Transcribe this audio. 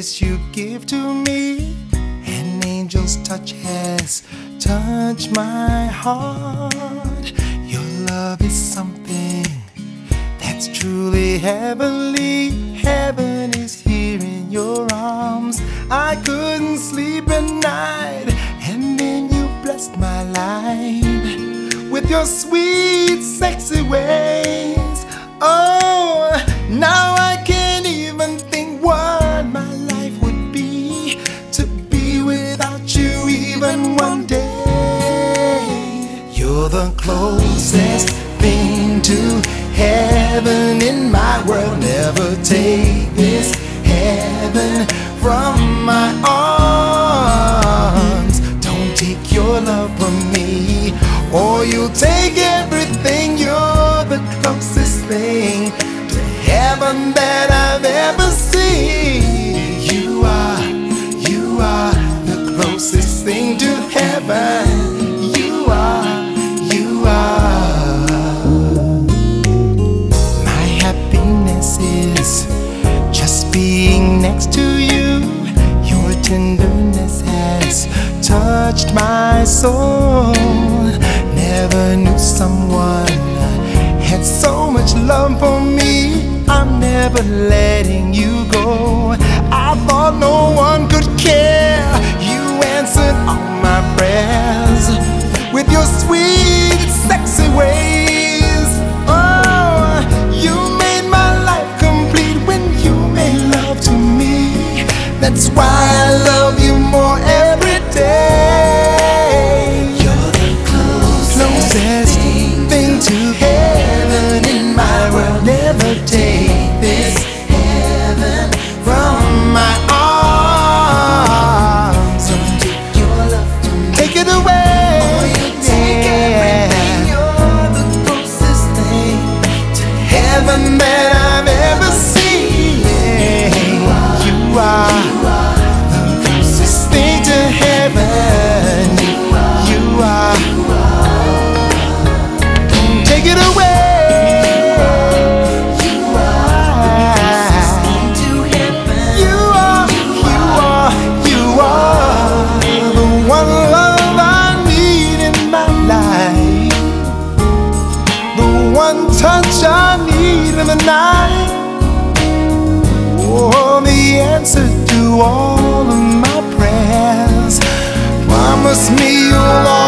kiss you give to me, an angel's touch has touched my heart. Your love is something that's truly heavenly. Heaven is here in your arms. I couldn't sleep at night, and then you blessed my life with your sweet, sexy ways. Oh, closest thing to heaven in my world. Never take this heaven from my arms. Don't take your love from me, or you'll take everything. You're the closest thing to heaven that I've ever seen. Soul. Never knew someone had so much love for me. I'm never letting you go. I thought no one could care. You answered all my prayers with your sweet, sexy ways. Oh, you made my life complete when you made love to me. That's why I touch I need in the night. Oh, the answer to all of my prayers. Promise me you'll.